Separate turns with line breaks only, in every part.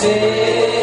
Say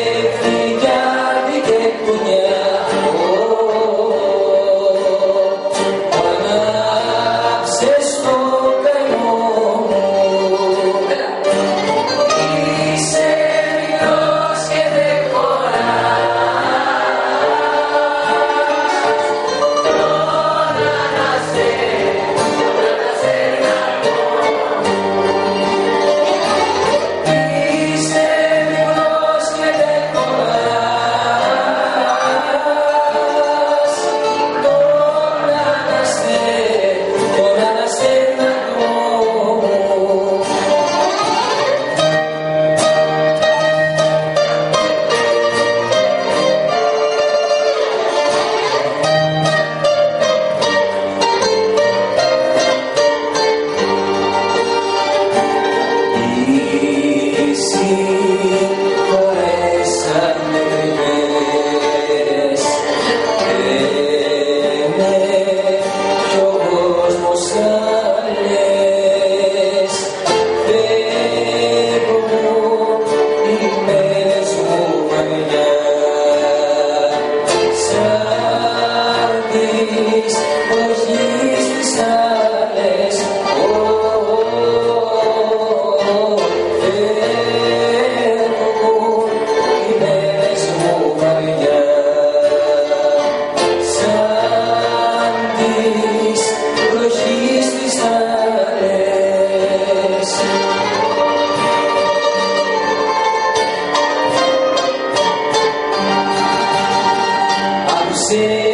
sin.